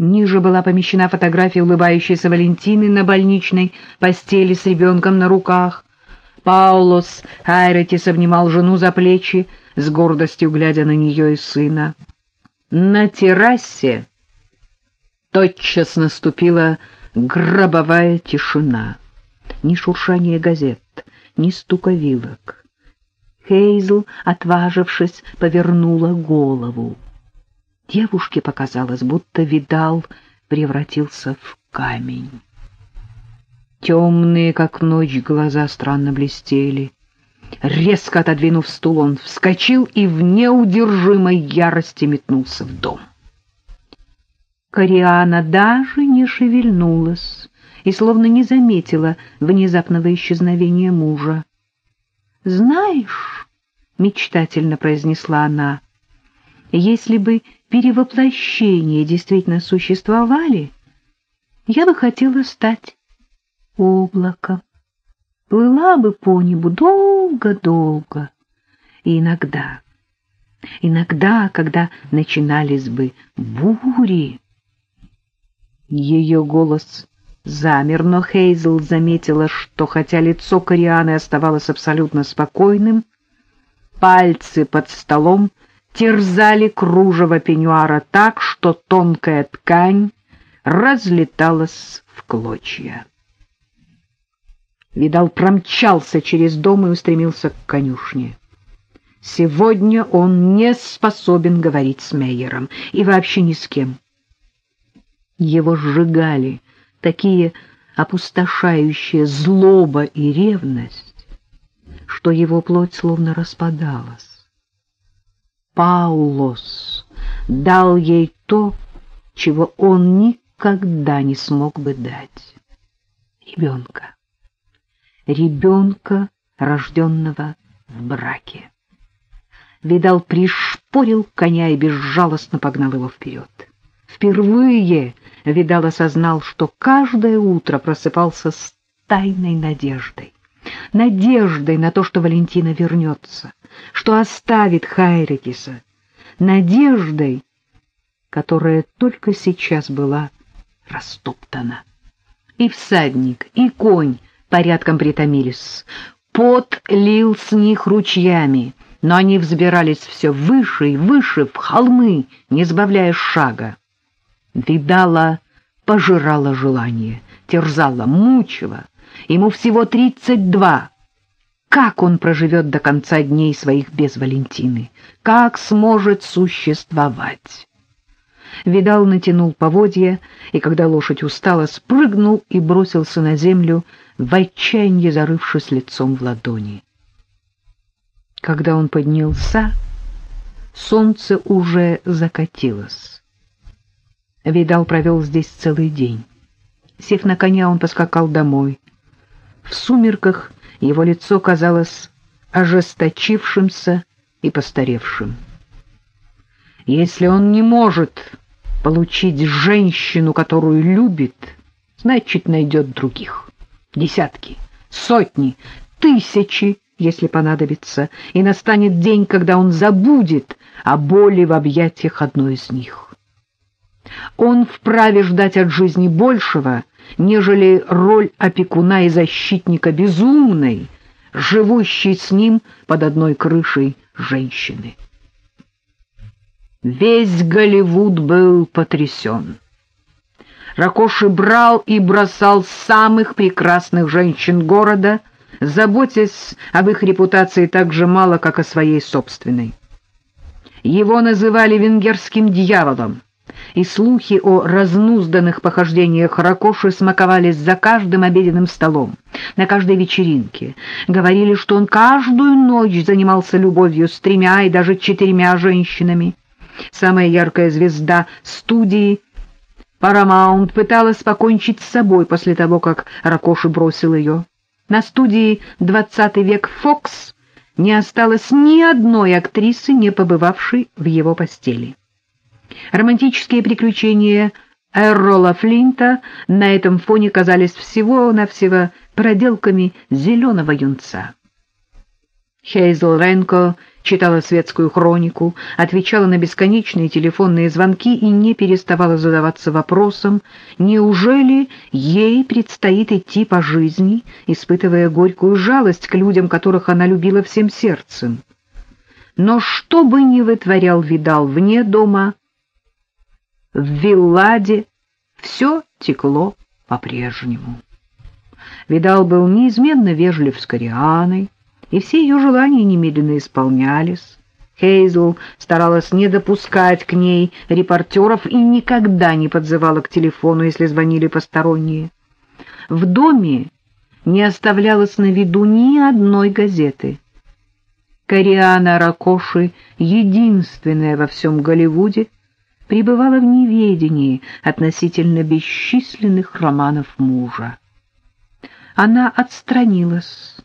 Ниже была помещена фотография улыбающейся Валентины на больничной постели с ребенком на руках. Паулос Хайретис обнимал жену за плечи, с гордостью глядя на нее и сына. На террасе тотчас наступила гробовая тишина. Ни шуршание газет, ни стука вилок. Хейзл, отважившись, повернула голову. Девушке показалось, будто видал превратился в камень. Темные, как ночь, глаза странно блестели. Резко отодвинув стул, он вскочил и в неудержимой ярости метнулся в дом. Кориана даже не шевельнулась и словно не заметила внезапного исчезновения мужа. «Знаешь», — мечтательно произнесла она, — «если бы перевоплощения действительно существовали, я бы хотела стать облаком, плыла бы по небу долго-долго, и иногда, иногда, когда начинались бы бури, ее голос замер, но Хейзл заметила, что хотя лицо Корианы оставалось абсолютно спокойным, пальцы под столом терзали кружево пеньюара так, что тонкая ткань разлеталась в клочья. Видал, промчался через дом и устремился к конюшне. Сегодня он не способен говорить с Мейером и вообще ни с кем. Его сжигали такие опустошающие злоба и ревность, что его плоть словно распадалась. Паулос дал ей то, чего он никогда не смог бы дать — ребенка. Ребенка, рожденного в браке. Видал, пришпорил коня и безжалостно погнал его вперед. Впервые Видал осознал, что каждое утро просыпался с тайной надеждой. Надеждой на то, что Валентина вернется, что оставит Хайретиса. Надеждой, которая только сейчас была растоптана. И всадник, и конь порядком притомились. Пот лил с них ручьями, но они взбирались все выше и выше в холмы, не сбавляя шага. Видала, пожирала желание, терзала, мучила. Ему всего тридцать два. Как он проживет до конца дней своих без Валентины? Как сможет существовать? Видал натянул поводья, и когда лошадь устала, спрыгнул и бросился на землю, в отчаянии зарывшись лицом в ладони. Когда он поднялся, солнце уже закатилось. Видал провел здесь целый день. Сев на коня, он поскакал домой. В сумерках его лицо казалось ожесточившимся и постаревшим. Если он не может получить женщину, которую любит, значит, найдет других. Десятки, сотни, тысячи, если понадобится, и настанет день, когда он забудет о боли в объятиях одной из них. Он вправе ждать от жизни большего, нежели роль опекуна и защитника безумной, живущей с ним под одной крышей женщины. Весь Голливуд был потрясен. Ракоши брал и бросал самых прекрасных женщин города, заботясь об их репутации так же мало, как о своей собственной. Его называли венгерским дьяволом и слухи о разнузданных похождениях Ракоши смаковались за каждым обеденным столом, на каждой вечеринке. Говорили, что он каждую ночь занимался любовью с тремя и даже четырьмя женщинами. Самая яркая звезда студии Paramount пыталась покончить с собой после того, как Ракоши бросил ее. На студии «Двадцатый век Фокс» не осталось ни одной актрисы, не побывавшей в его постели. Романтические приключения Эррола Флинта на этом фоне казались всего-навсего проделками зеленого юнца. Хейзл Ренко читала светскую хронику, отвечала на бесконечные телефонные звонки и не переставала задаваться вопросом, неужели ей предстоит идти по жизни, испытывая горькую жалость к людям, которых она любила всем сердцем. Но что бы ни вытворял Видал вне дома, в Вилладе все текло по-прежнему. Видал был неизменно вежлив с Корианой, и все ее желания немедленно исполнялись. Хейзл старалась не допускать к ней репортеров и никогда не подзывала к телефону, если звонили посторонние. В доме не оставлялось на виду ни одной газеты. Кориана Ракоши, единственная во всем Голливуде, пребывала в неведении относительно бесчисленных романов мужа. Она отстранилась,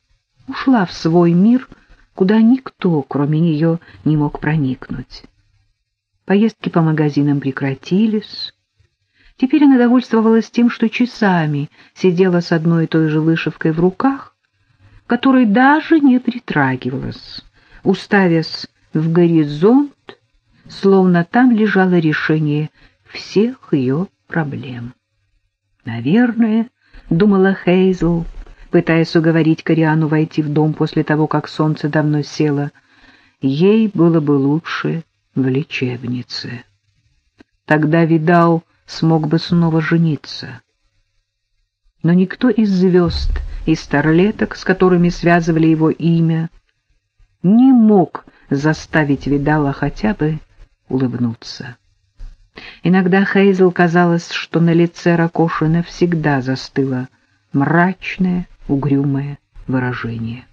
ушла в свой мир, куда никто, кроме нее, не мог проникнуть. Поездки по магазинам прекратились. Теперь она довольствовалась тем, что часами сидела с одной и той же вышивкой в руках, которой даже не притрагивалась, уставясь в горизонт, словно там лежало решение всех ее проблем. Наверное, — думала Хейзл, пытаясь уговорить Кориану войти в дом после того, как солнце давно село. Ей было бы лучше в лечебнице. Тогда Видал смог бы снова жениться. Но никто из звезд и старлеток, с которыми связывали его имя, не мог заставить Видала хотя бы улыбнуться. Иногда Хейзел казалось, что на лице Ракоши навсегда застыло мрачное, угрюмое выражение.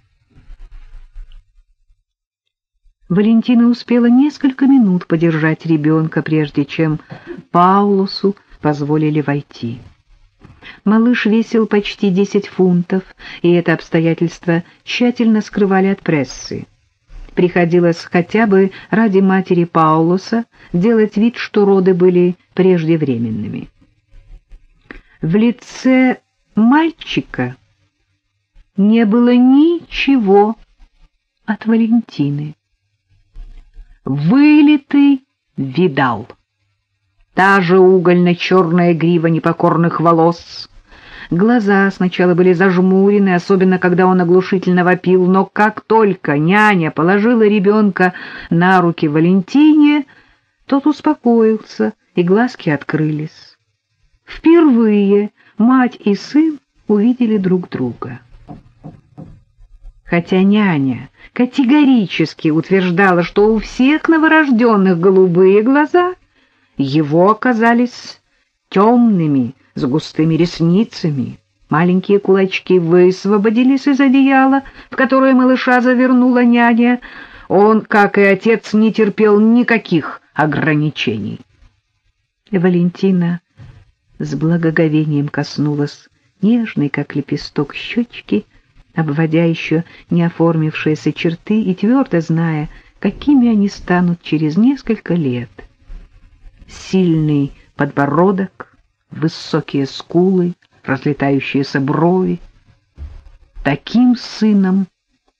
Валентина успела несколько минут подержать ребенка, прежде чем Паулусу позволили войти. Малыш весил почти десять фунтов, и это обстоятельство тщательно скрывали от прессы. Приходилось хотя бы ради матери Паулуса делать вид, что роды были преждевременными. В лице мальчика не было ничего от Валентины. Вылитый видал. Та же угольно-черная грива непокорных волос. Глаза сначала были зажмурены, особенно когда он оглушительно вопил, но как только няня положила ребенка на руки Валентине, тот успокоился, и глазки открылись. Впервые мать и сын увидели друг друга хотя няня категорически утверждала, что у всех новорожденных голубые глаза, его оказались темными, с густыми ресницами. Маленькие кулачки высвободились из одеяла, в которое малыша завернула няня. Он, как и отец, не терпел никаких ограничений. Валентина с благоговением коснулась нежной, как лепесток, щечки, обводя еще не оформившиеся черты и твердо зная, какими они станут через несколько лет. Сильный подбородок, высокие скулы, разлетающиеся брови. Таким сыном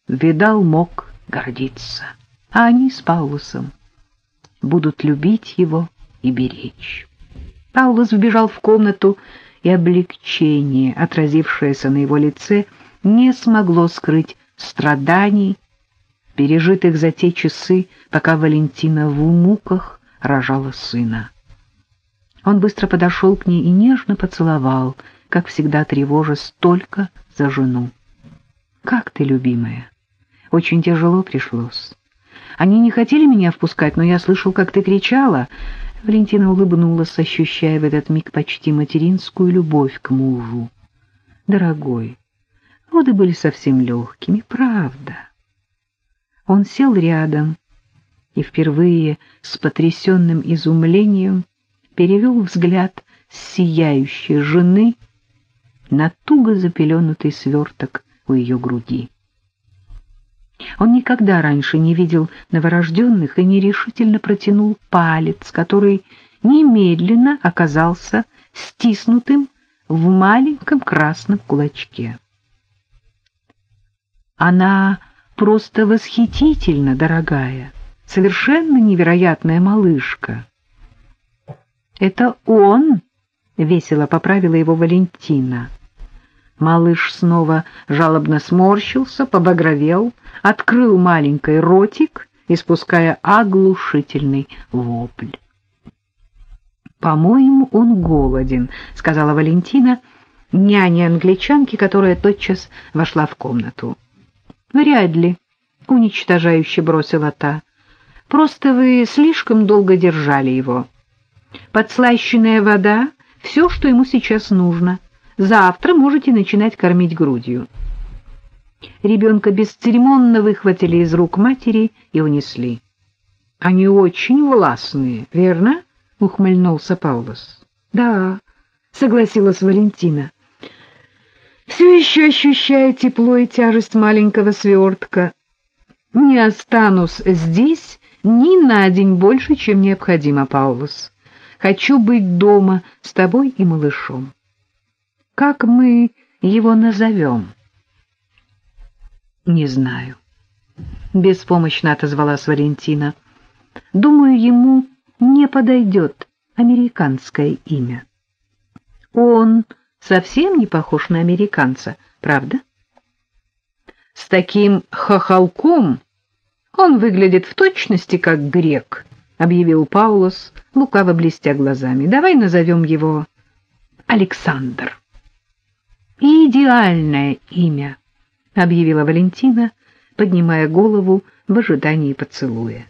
Видал мог гордиться, а они с Паулусом будут любить его и беречь. Паулус вбежал в комнату, и облегчение, отразившееся на его лице, — не смогло скрыть страданий, пережитых за те часы, пока Валентина в муках рожала сына. Он быстро подошел к ней и нежно поцеловал, как всегда тревожась только за жену. «Как ты, любимая? Очень тяжело пришлось. Они не хотели меня впускать, но я слышал, как ты кричала». Валентина улыбнулась, ощущая в этот миг почти материнскую любовь к мужу. «Дорогой, Роды были совсем легкими, правда. Он сел рядом и впервые с потрясенным изумлением перевел взгляд сияющей жены на туго запеленутый сверток у ее груди. Он никогда раньше не видел новорожденных и нерешительно протянул палец, который немедленно оказался стиснутым в маленьком красном кулачке. Она просто восхитительно, дорогая, совершенно невероятная малышка. Это он, весело поправила его Валентина. Малыш снова жалобно сморщился, побагровел, открыл маленький ротик, испуская оглушительный вопль. «По-моему, он голоден», — сказала Валентина, няня англичанки, которая тотчас вошла в комнату. «Вряд ли», — уничтожающе бросила та. «Просто вы слишком долго держали его. Подслащенная вода — все, что ему сейчас нужно. Завтра можете начинать кормить грудью». Ребенка бесцеремонно выхватили из рук матери и унесли. «Они очень властные, верно?» — ухмыльнулся Паулос. «Да», — согласилась Валентина. «Все еще ощущая тепло и тяжесть маленького свертка. Не останусь здесь ни на день больше, чем необходимо, Паулос. Хочу быть дома с тобой и малышом. Как мы его назовем?» «Не знаю», — беспомощно отозвалась Валентина. «Думаю, ему не подойдет американское имя. Он совсем не похож на американца, правда? С таким хохолком он выглядит в точности как грек, объявил Паулос, лукаво блестя глазами. Давай назовем его Александр. Идеальное имя, объявила Валентина, поднимая голову в ожидании поцелуя.